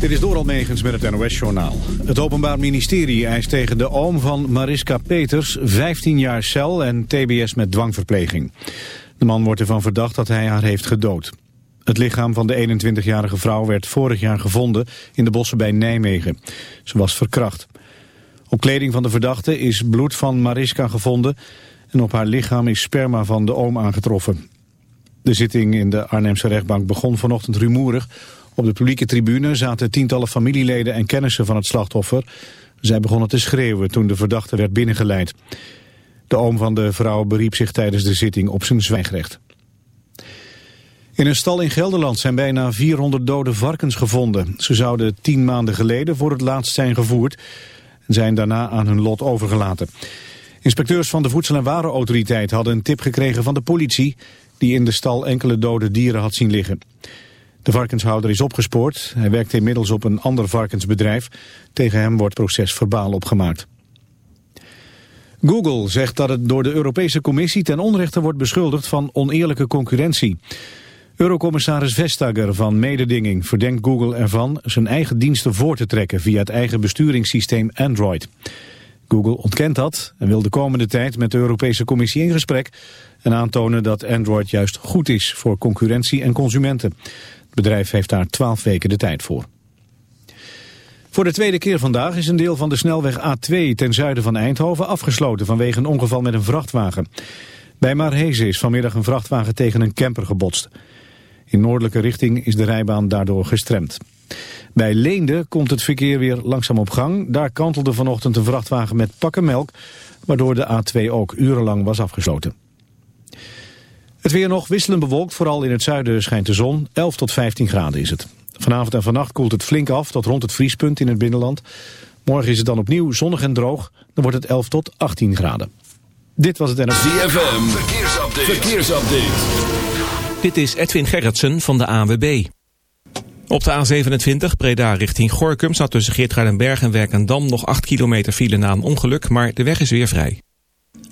Dit is Doral Megens met het NOS-journaal. Het Openbaar Ministerie eist tegen de oom van Mariska Peters 15 jaar cel en tbs met dwangverpleging. De man wordt ervan verdacht dat hij haar heeft gedood. Het lichaam van de 21-jarige vrouw werd vorig jaar gevonden in de bossen bij Nijmegen. Ze was verkracht. Op kleding van de verdachte is bloed van Mariska gevonden... en op haar lichaam is sperma van de oom aangetroffen. De zitting in de Arnhemse rechtbank begon vanochtend rumoerig... Op de publieke tribune zaten tientallen familieleden en kennissen van het slachtoffer. Zij begonnen te schreeuwen toen de verdachte werd binnengeleid. De oom van de vrouw beriep zich tijdens de zitting op zijn zwijgrecht. In een stal in Gelderland zijn bijna 400 dode varkens gevonden. Ze zouden tien maanden geleden voor het laatst zijn gevoerd... en zijn daarna aan hun lot overgelaten. Inspecteurs van de Voedsel- en Warenautoriteit hadden een tip gekregen van de politie... die in de stal enkele dode dieren had zien liggen. De varkenshouder is opgespoord. Hij werkt inmiddels op een ander varkensbedrijf. Tegen hem wordt proces verbaal opgemaakt. Google zegt dat het door de Europese Commissie ten onrechte wordt beschuldigd van oneerlijke concurrentie. Eurocommissaris Vestager van mededinging verdenkt Google ervan zijn eigen diensten voor te trekken via het eigen besturingssysteem Android. Google ontkent dat en wil de komende tijd met de Europese Commissie in gesprek en aantonen dat Android juist goed is voor concurrentie en consumenten. Bedrijf heeft daar twaalf weken de tijd voor. Voor de tweede keer vandaag is een deel van de snelweg A2 ten zuiden van Eindhoven afgesloten vanwege een ongeval met een vrachtwagen. Bij Marhezen is vanmiddag een vrachtwagen tegen een camper gebotst. In noordelijke richting is de rijbaan daardoor gestremd. Bij Leende komt het verkeer weer langzaam op gang. Daar kantelde vanochtend een vrachtwagen met pakkenmelk, waardoor de A2 ook urenlang was afgesloten. Het weer nog wisselend bewolkt, vooral in het zuiden schijnt de zon. 11 tot 15 graden is het. Vanavond en vannacht koelt het flink af tot rond het vriespunt in het binnenland. Morgen is het dan opnieuw zonnig en droog. Dan wordt het 11 tot 18 graden. Dit was het NFC. ZFM, verkeersupdate. verkeersupdate. Dit is Edwin Gerritsen van de AWB. Op de A27 Breda richting Gorkum staat tussen Geertruidenberg en Werkendam nog 8 kilometer file na een ongeluk, maar de weg is weer vrij.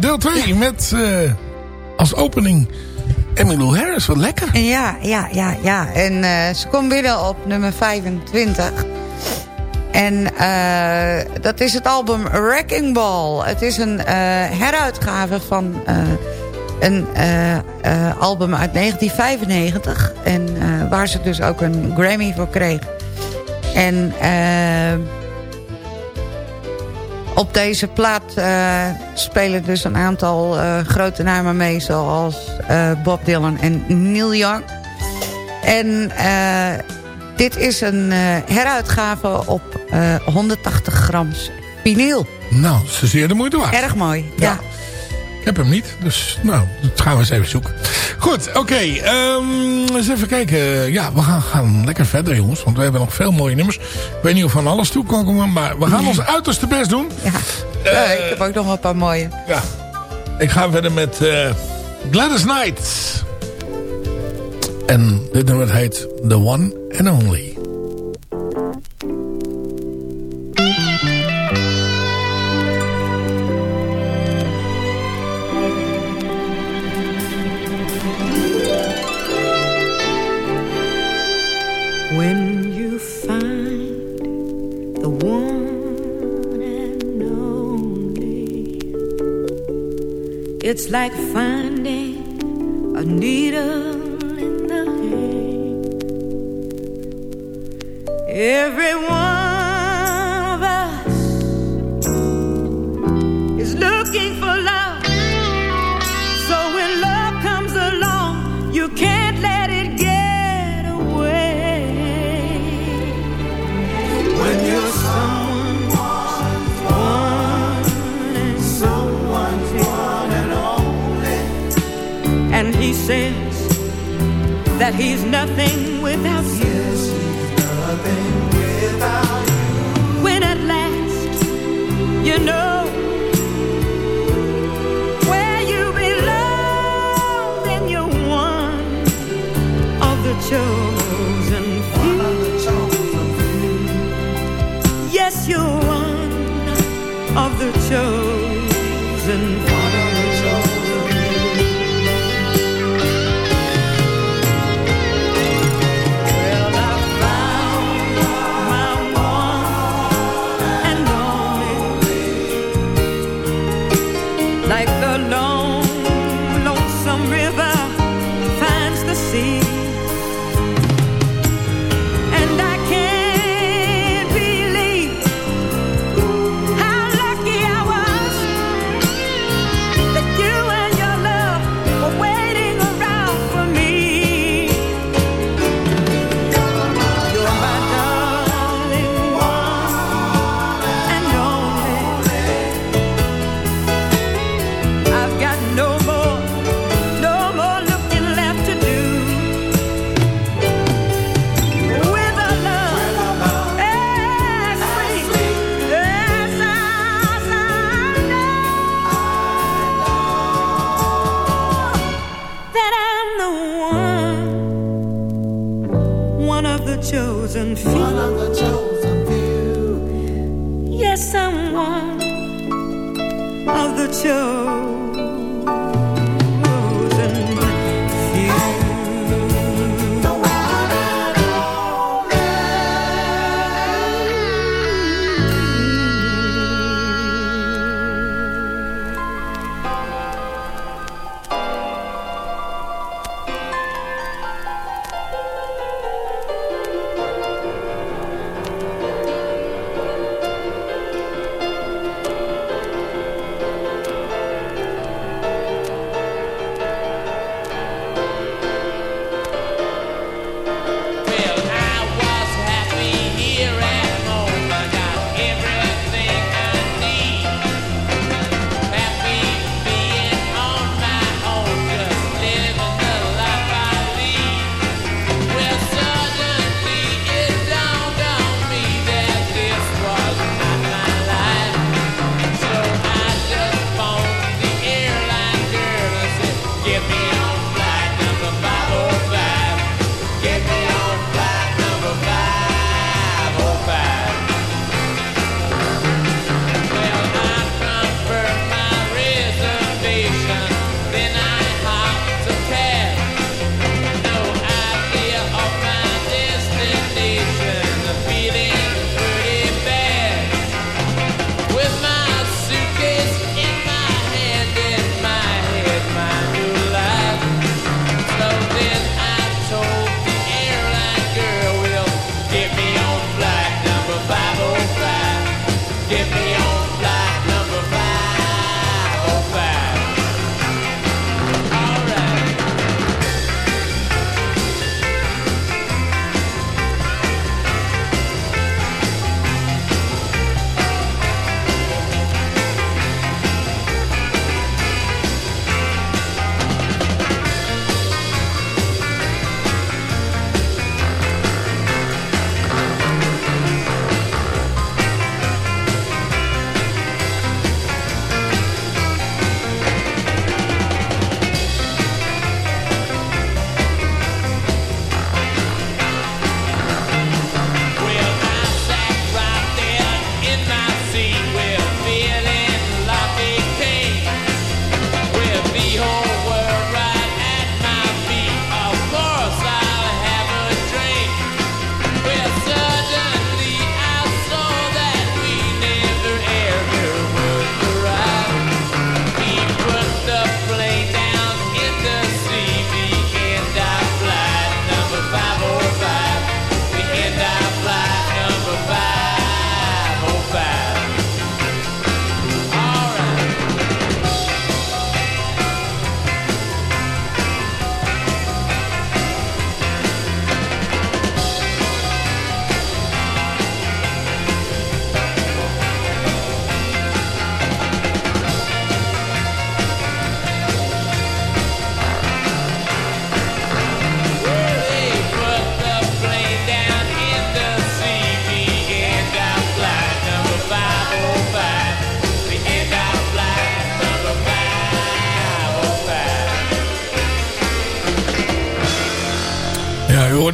Deel 2 met eh, als opening Emmylou Harris. Wat lekker. Ja, ja, ja, ja. En eh, ze komt binnen op nummer 25. En eh, dat is het album Wrecking Ball. Het is een heruitgave van een album uit 1995. En waar ze dus ook een Grammy voor kreeg. En eh, op deze plaat eh, spelen dus een aantal eh, grote namen mee... zoals eh, Bob Dylan en Neil Young. En dit is een heruitgave op eh, 180 grams vinyl. Nou, ze zeer de moeite waard. Erg mooi, ja. Ik heb hem niet, dus nou, dat gaan we eens even zoeken. Goed, oké. ehm, eens even kijken. Ja, we gaan, gaan lekker verder, jongens. Want we hebben nog veel mooie nummers. Ik weet niet of we aan alles toe komen, maar we gaan ons uiterste best doen. ja. Eh, Ja, ik heb ook nog wel een paar mooie. Ja. Ik ga verder met eh, Gladys Knight. En dit nummer heet The One and Only. like fun.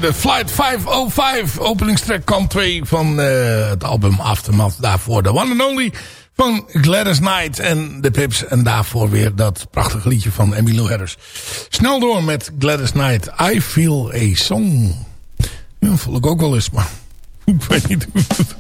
Eh, Flight 505. openingstrek kant 2 van eh, het album Aftermath. Daarvoor de One and Only van Gladys Knight en de Pips. En daarvoor weer dat prachtige liedje van Emilio Harris. Snel door met Gladys Knight. I Feel a Song. Ja, voel ik ook wel eens, maar ik weet niet hoe het...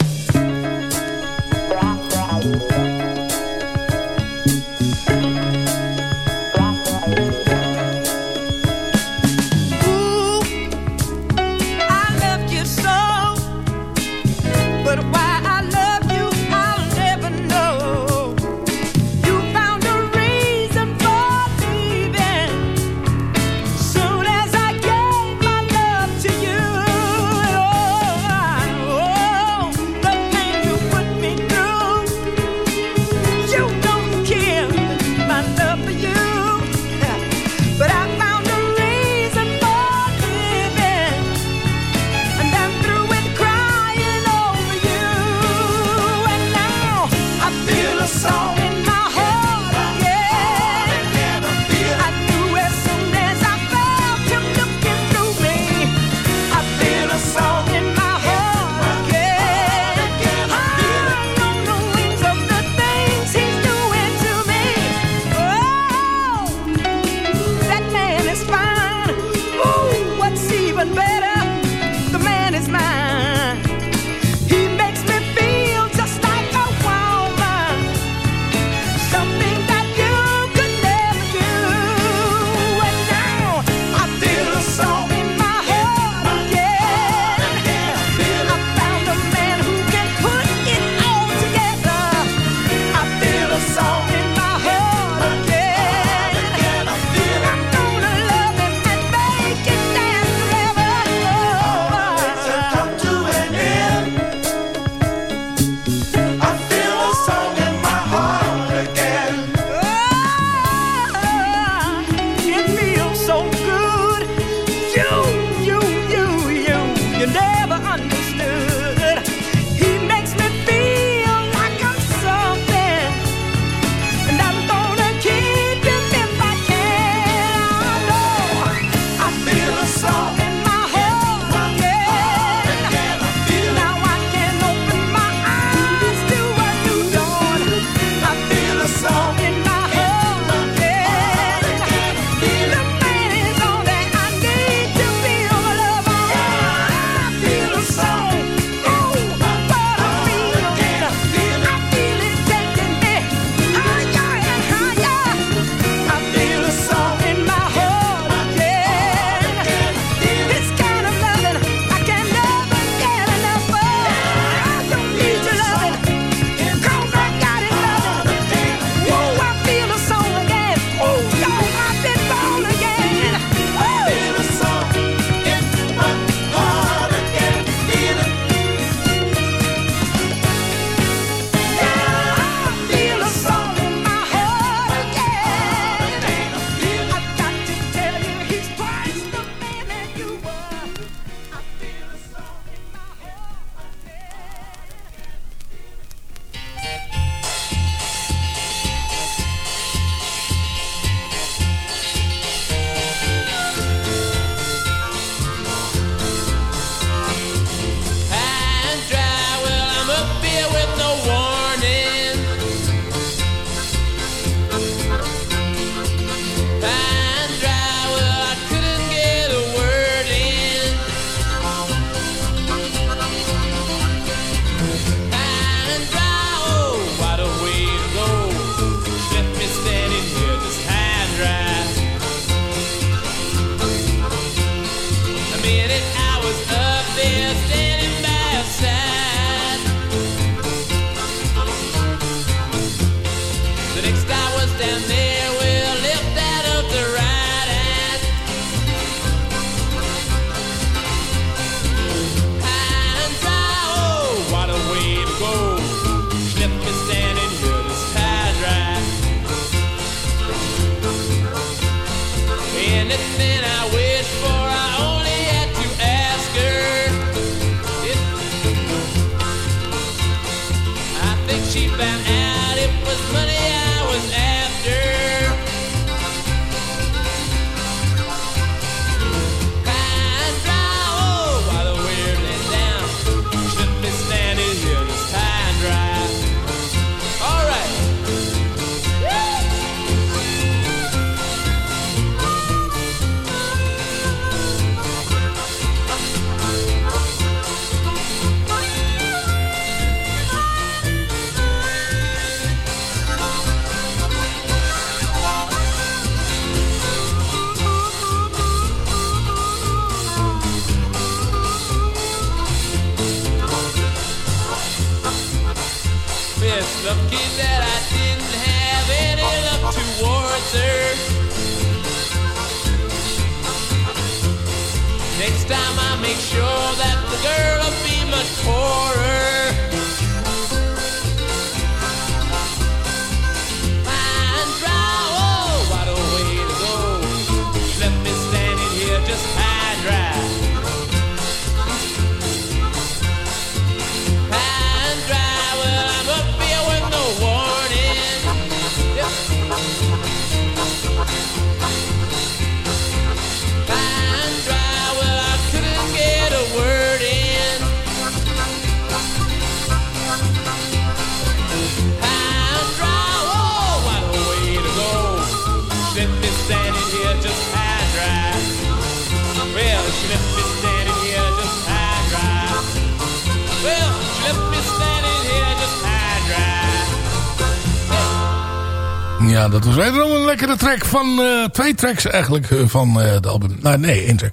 van eh, twee tracks eigenlijk eh, van eh, het album. Nou, nee, één track.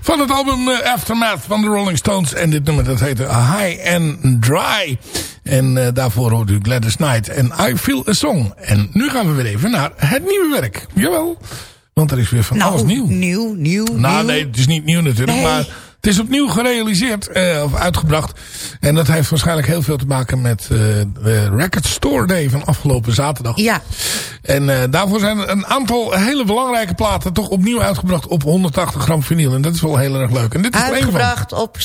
Van het album Aftermath van de Rolling Stones. En dit nummer dat heette High and Dry. En daarvoor hoort u Gladys Knight en I Feel a Song. En nu gaan we weer even naar het nieuwe werk. Jawel. Want er is weer van alles nieuw. nieuw, nieuw, Nou, nieuw. nee, het is niet nieuw natuurlijk. Nee. Maar het is opnieuw gerealiseerd eh, of uitgebracht. En dat heeft waarschijnlijk heel veel te maken met eh, de Record Store Day van afgelopen zaterdag. Ja, En eh, daarvoor zijn een aantal hele belangrijke platen toch opnieuw uitgebracht op 180 gram vinyl. En dat is wel heel erg leuk. En dit is er uitgebracht op 16-4.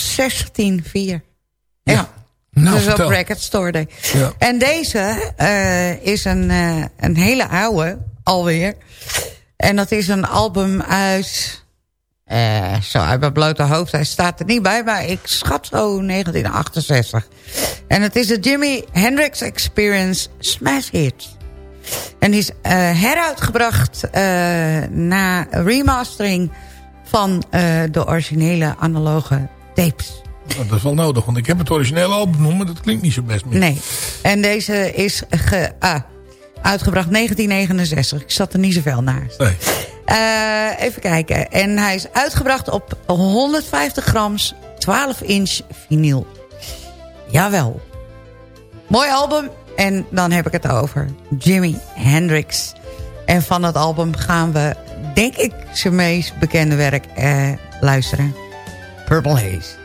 Ja. Nou, dus vertel. op Record Store Day. Ja. En deze is een, een hele oude alweer. En dat is een album uit... eh, zo uit mijn blote hoofd. Hij staat er niet bij, maar ik schat zo 1968. En het is de Jimi Hendrix Experience Smash Hits. En die is eh, heruitgebracht eh, na remastering van de originele analoge tapes. Nou, dat is wel nodig, want ik heb het originele album noemen, maar dat klinkt niet zo best meer. Nee. En deze is ge, ah, uitgebracht 1969. Ik zat er niet zoveel naast. Nee. Eh, even kijken. En hij is uitgebracht op 150 grams 12 inch vinyl. Jawel. Mooi album. En dan heb ik het over Jimi Hendrix. En van het album gaan we, denk ik, zijn meest bekende werk eh, luisteren. Purple Haze.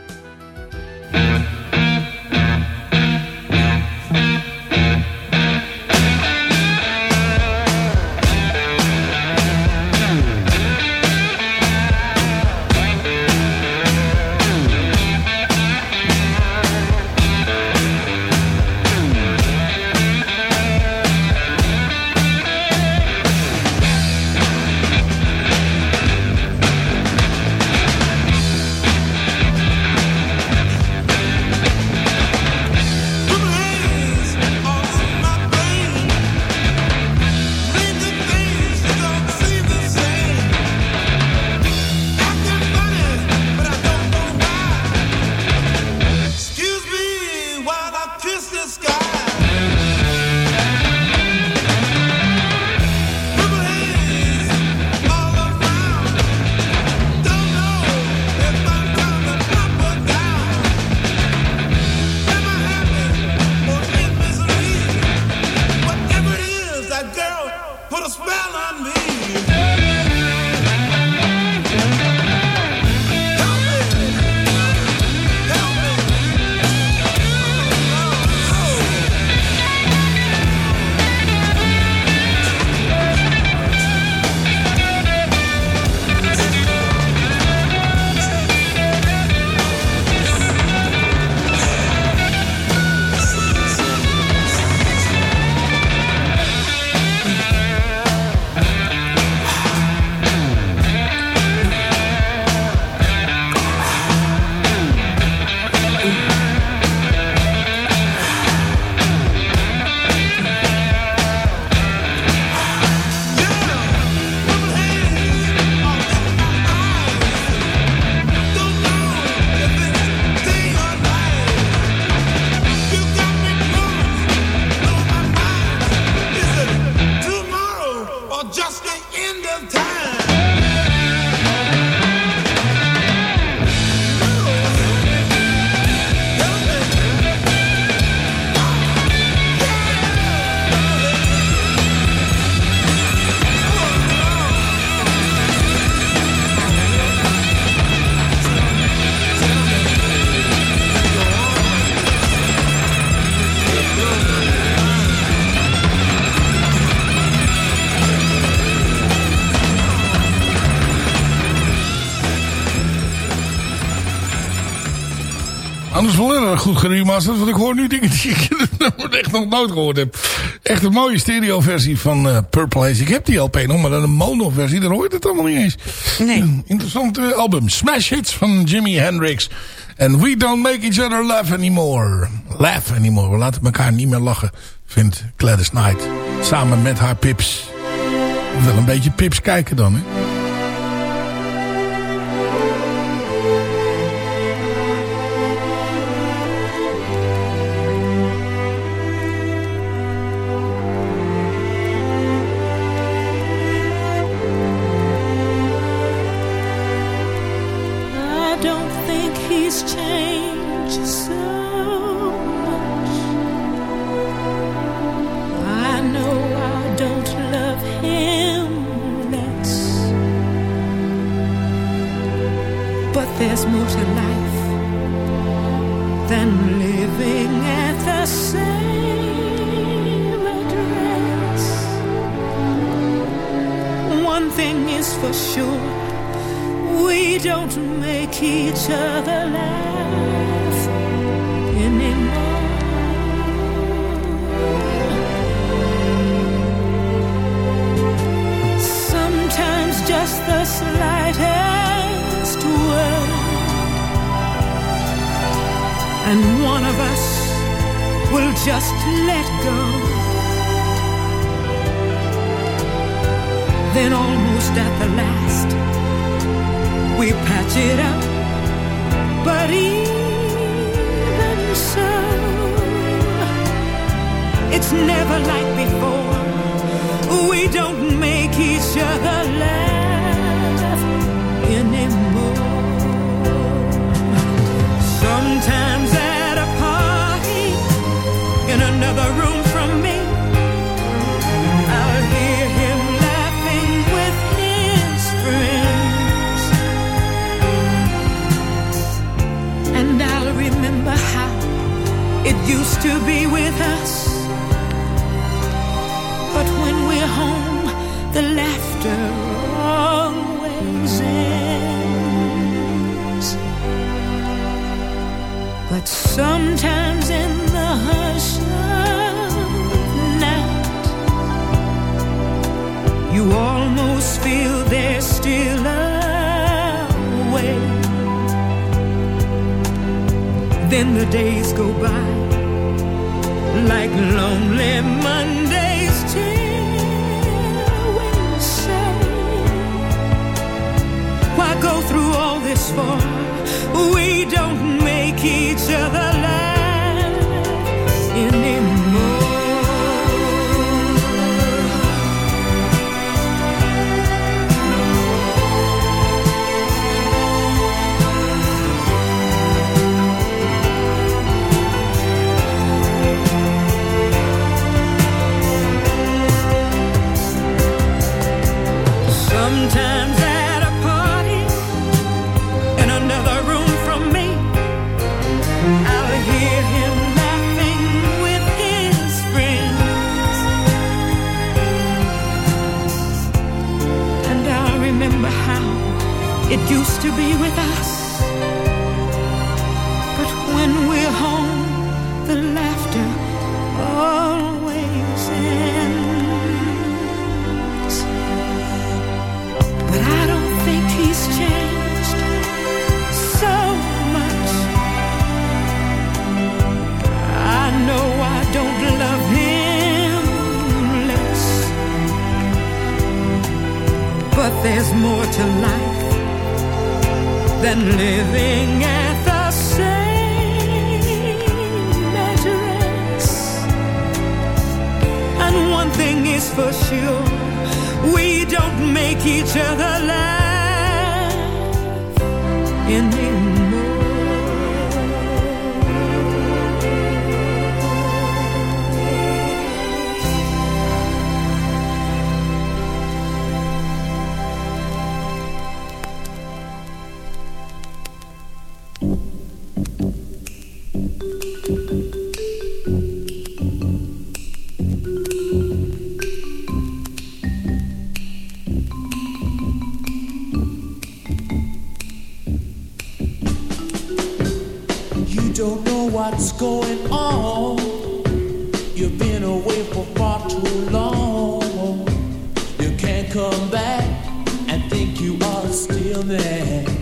Goed geremasterd. Want ik hoor nu dingen die ik echt nog nooit gehoord heb. Echt een mooie stereo versie van eh, Purple Haze. Ik heb die LP nog, maar dan een mono versie. Dan hoor je het allemaal niet eens. Nee. Een interessant eh, album. Smash Hits van Jimi Hendrix. En We Don't Make Each Other Laugh Anymore. Laugh Anymore. We laten elkaar niet meer lachen. Vindt Gladys Knight. Samen met haar pips. Wel een beetje pips kijken dan, hè. The slightest word, and one of us will just let go. Then, almost at the last, we patch it up. But even so, it's never like before. We don't make each other laugh Sometimes at a party in another room from me, I'll hear him laughing with his friends. And I'll remember how it used to be with us. Then the days go by like lonely Mondays till we say, Why go through all this for? We don't make each other back and think you are still there.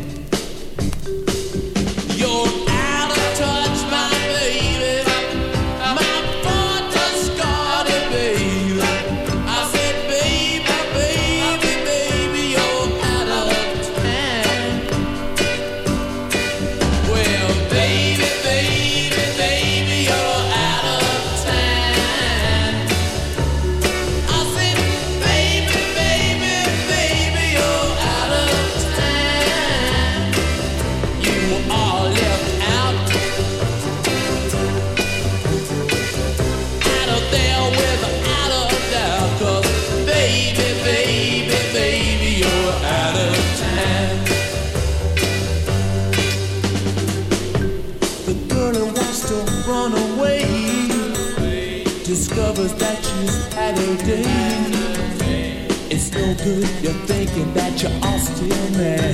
Thinking that you are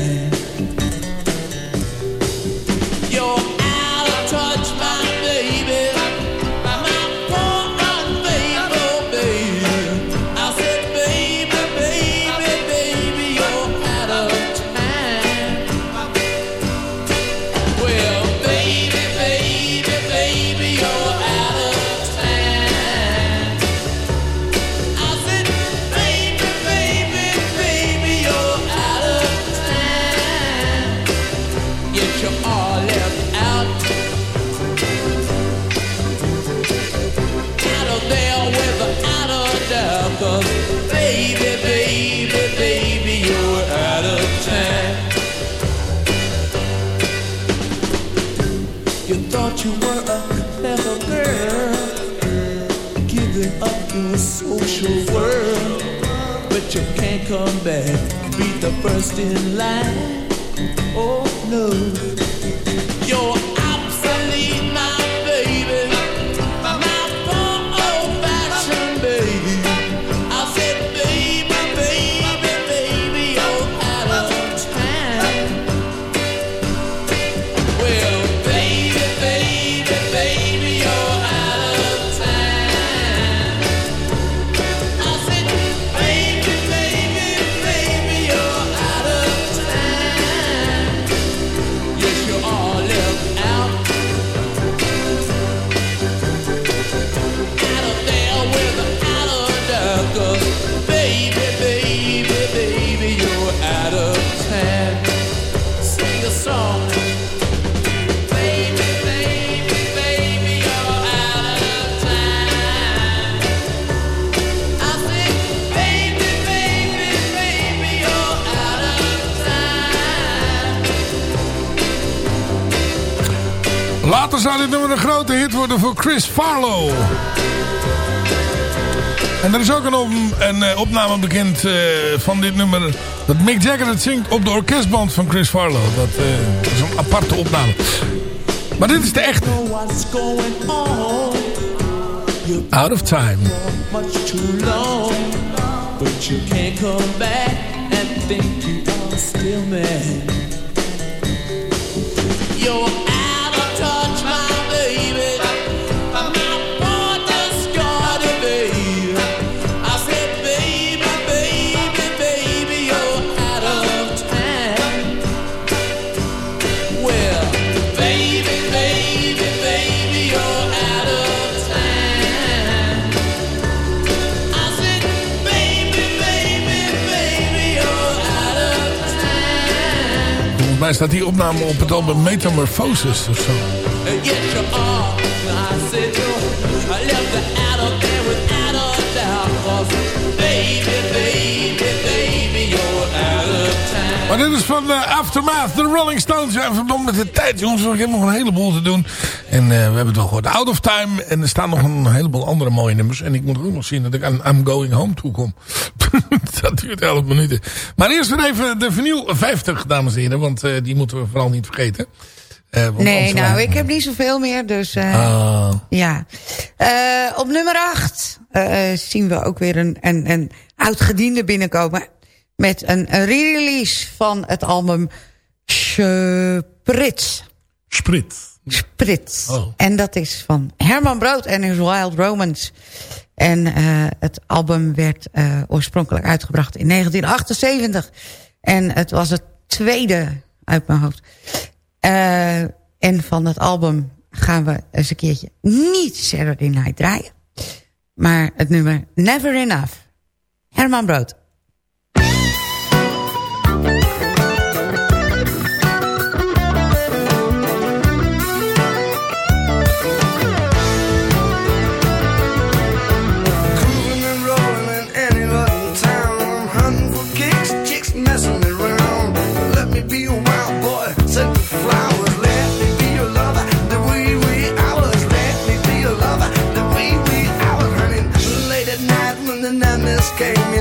first in line. Oh no, you're zou dit nummer een grote hit worden voor Chris Farlow. En er is ook een, op, een eh, opname bekend eh, van dit nummer... dat Mick Jagger het zingt op de orkestband van Chris Farlow. Dat eh, is een aparte opname. Maar dit is de echte. Out of Time. but you can't come back and think you still mad. Mij staat die opname op het album Metamorphosis of zo. Maar dit is van de Aftermath, de Rolling Stones. Ja, verdomd met de tijd, jongens. Ik heb nog een heleboel te doen. En eh, we hebben het al gehoord. Out of Time. En er staan nog een heleboel andere mooie nummers. En ik moet ook nog zien dat ik aan I'm Going Home toe kom. dat duurt 11 minuten. Maar eerst weer even de vernieuw 50, dames en heren. Want eh, die moeten we vooral niet vergeten. Uh, nee, nou, ik heb niet zoveel meer. Dus eh, ah. ja. op nummer 8 zien we ook weer een, een, een binnenkomen. Met een re-release van het album Spritz. Sprit. Sprit. Oh. En dat is van Herman Brood en his Wild Romans. En uh, het album werd uh, oorspronkelijk uitgebracht in 1978. En het was het tweede uit mijn hoofd. Uh, en van dat album gaan we eens een keertje niet Saturday Night draaien. Maar het nummer Never Enough. Herman Brood. que me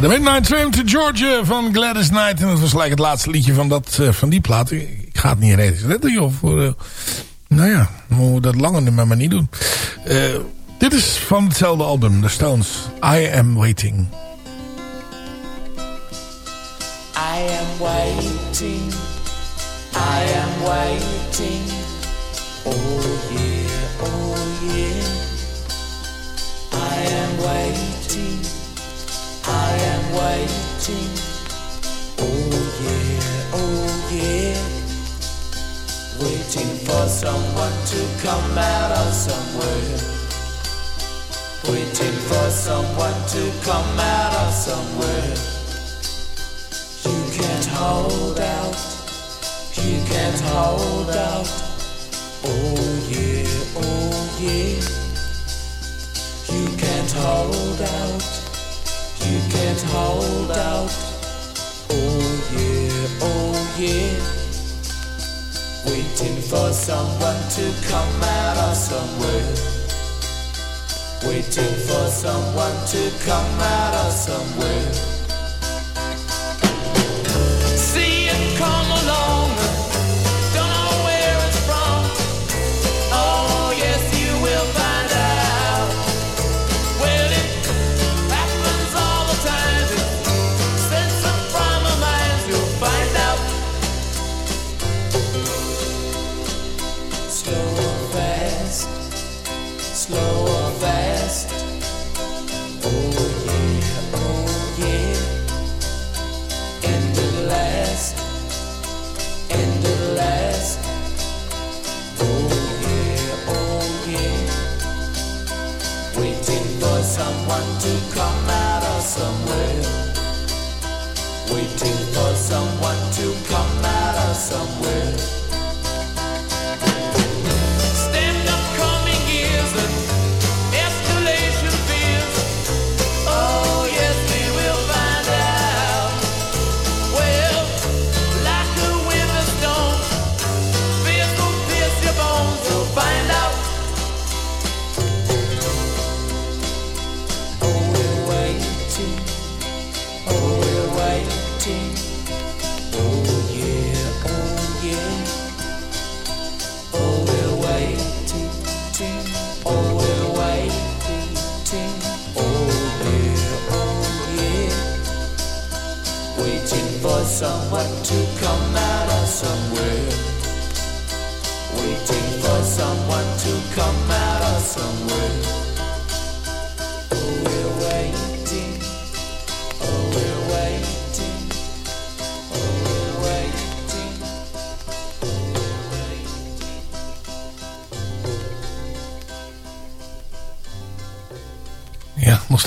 The Midnight Train to Georgia van Gladys Knight. En dat was gelijk het laatste liedje van, dat, eh, van die plaat. Ik ga het niet redden, joh. Voor, eh, nou ja, moet dat lange nummer maar niet doen. Eh, dit is van hetzelfde album, The Stones. I Am Waiting. I am waiting, I am waiting, Oh yeah, oh yeah. I am waiting. waiting. Oh yeah, oh yeah. Waiting for someone to come out of somewhere. Waiting for someone to come out of somewhere. You can't hold out. You can't hold out. Oh yeah, oh yeah. You can't hold out you can't hold out oh, all year, all oh, year. Waiting for someone to come out of somewhere. Waiting for someone to come out of somewhere.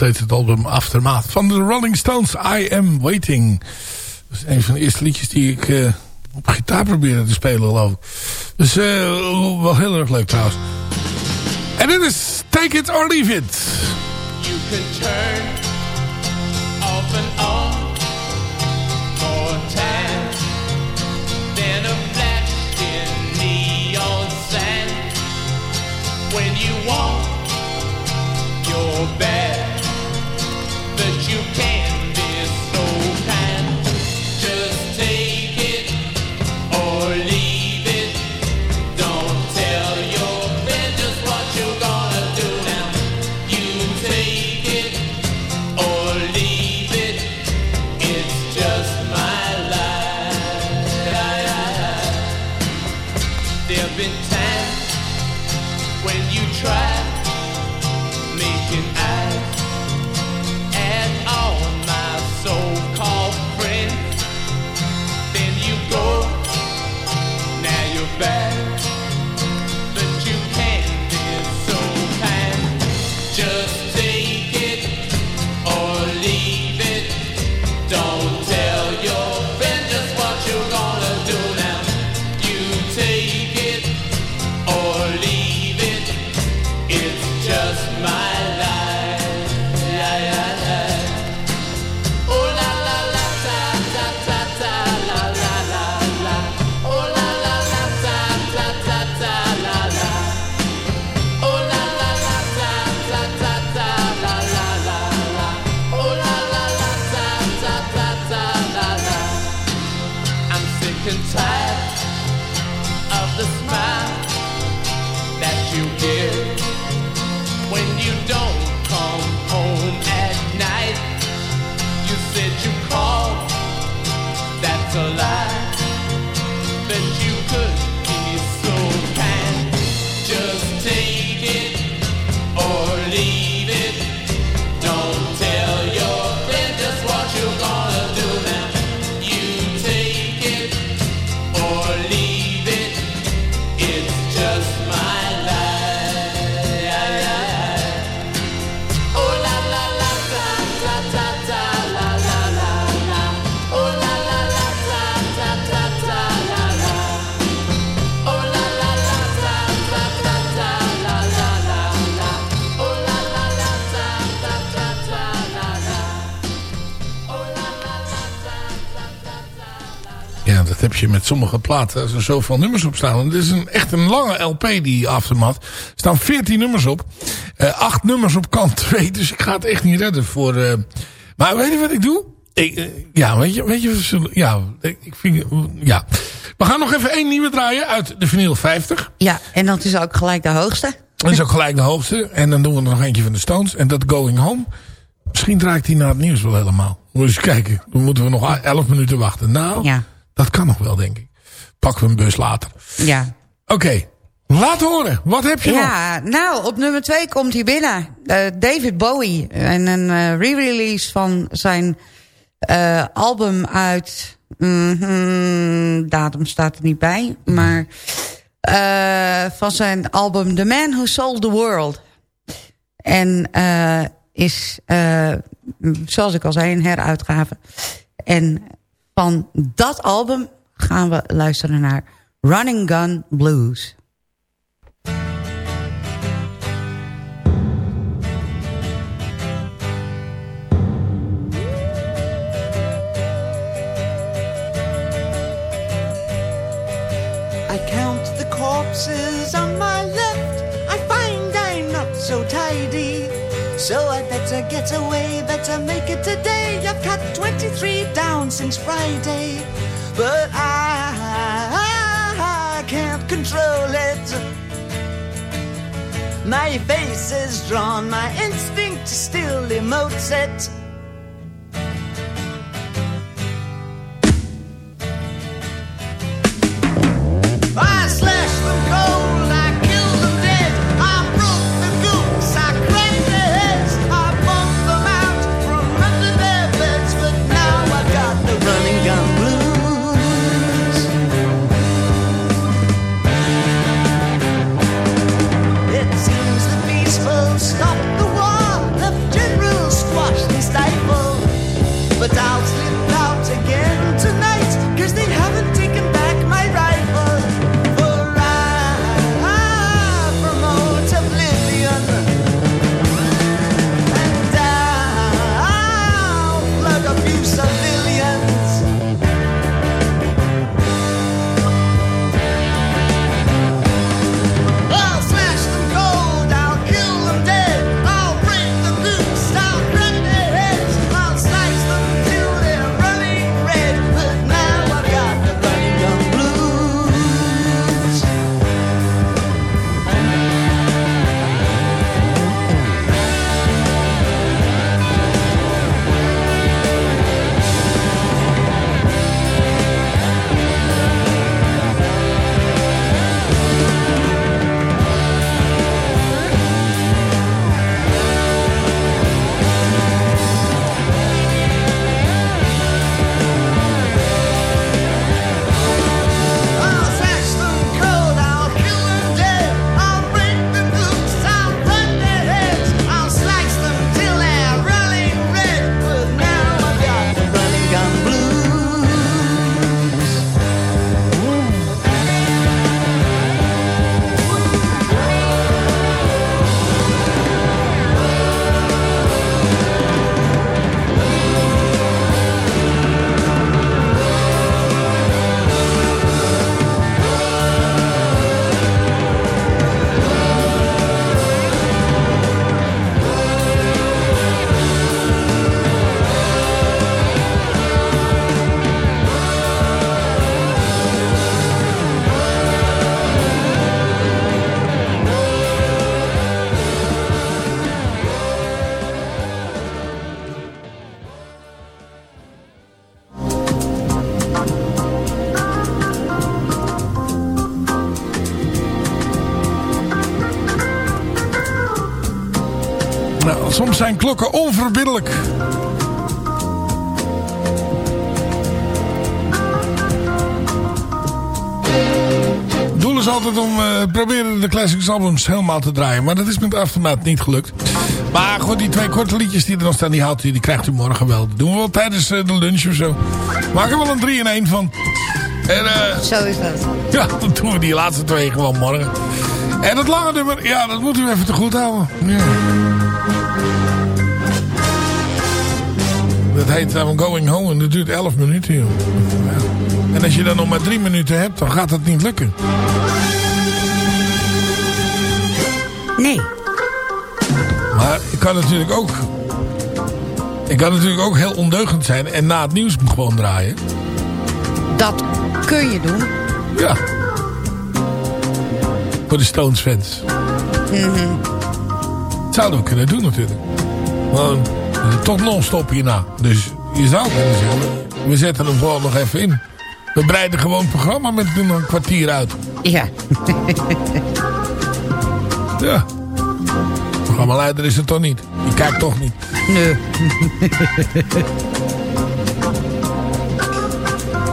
Steeds het album Aftermath van de Rolling Stones. I Am Waiting. Dat is een van de eerste liedjes die ik eh, op gitaar probeerde te spelen. Dus eh, wel heel erg leuk trouwens. En dit is Take It or Leave It. You can turn off and on more a flash in neon. When you want your met sommige platen. Er zoveel nummers op staan. Het is een, echt een lange LP, die Aftermath. Er staan 14 nummers op. Eh 8 nummers op kant 2. Dus ik ga het echt niet redden voor... eh, maar weet je wat ik doe? Ik, eh, ja, weet je, weet je, zullen- ja, ik ik vind, ja. We gaan nog even één nieuwe draaien uit de vinyl 50. Ja, en dat is ook gelijk de hoogste. Dat is ook gelijk de hoogste. En dan doen we er nog eentje van de Stones. En dat Going Home. Misschien draait hij na het nieuws wel helemaal. Moet eens kijken. Dan moeten we nog 11 minuten wachten. Nou, Ja. Dat kan nog wel, denk ik. Pakken we een bus later. Ja. Oké, laat horen. Wat heb je nog? Ja, nou, op nummer 2 komt hij binnen. Eh, David Bowie. En een eh, re-release van zijn eh, album uit... mhm, datum staat er niet bij, maar... van zijn album The Man Who Sold the World. En is, zoals ik al zei, een heruitgave. En van dat album gaan we luisteren naar Running Gun Blues. I count the corpses on my left. I find I'm not so tidy. So I better get away, better make it today. Since Friday. But I, I can't control it. My face is drawn, my instinct still emotes it. Zijn klokken onverbiddelijk. Het doel is altijd om eh, proberen de classics albums helemaal te draaien. Maar dat is met Aftermath niet gelukt. Maar goed, die twee korte liedjes die er nog staan, die houdt u, die krijgt u morgen wel. Dat doen we wel tijdens eh, de lunch of zo. Maak er wel een 3 in 1 van. En, eh, Zo is dat. ja, dan doen we die laatste twee gewoon morgen. En het lange nummer, ja, dat moet u even te goed houden. Ja. Heet I'm Going Home en dat duurt 11 minuten. Joh. Ja. En als je dan nog maar 3 minuten hebt, dan gaat het niet lukken. Nee. Maar ik kan natuurlijk ook... Ik kan natuurlijk ook heel ondeugend zijn en na het nieuws gewoon draaien. Dat kun je doen. Ja. Voor de Stones fans. Mhm. Dat zouden we kunnen doen natuurlijk. Gewoon eh, toch non-stop hierna. Dus je zou kunnen zeggen, we zetten hem gewoon nog even in. We breiden gewoon het programma met een kwartier uit. Ja. Ja. Programmaleider is het toch niet? Die kijkt toch niet. Nee.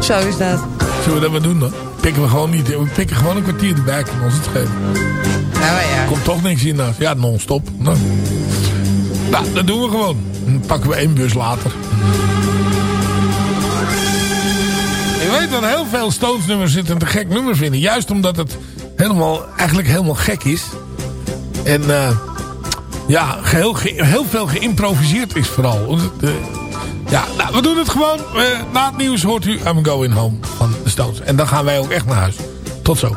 Zo is dat. Zullen we dat maar doen dan? Pikken we gewoon niet. We pikken gewoon een kwartier erbij. Kan ons het geven. Nou ja. Komt toch niks hiernaast. Ja, non-stop. Nou. nou, dat doen we gewoon. Pakken we één bus later. Ik weet dat heel veel Stones nummers zitten te gek nummer vinden. Juist omdat het helemaal, eigenlijk helemaal gek is. En eh, ja, heel, heel veel geïmproviseerd is vooral. Eh, ja, nou, we doen het gewoon. Eh, na het nieuws hoort u I'm Going Home van de Stones. En dan gaan wij ook echt naar huis. Tot zo.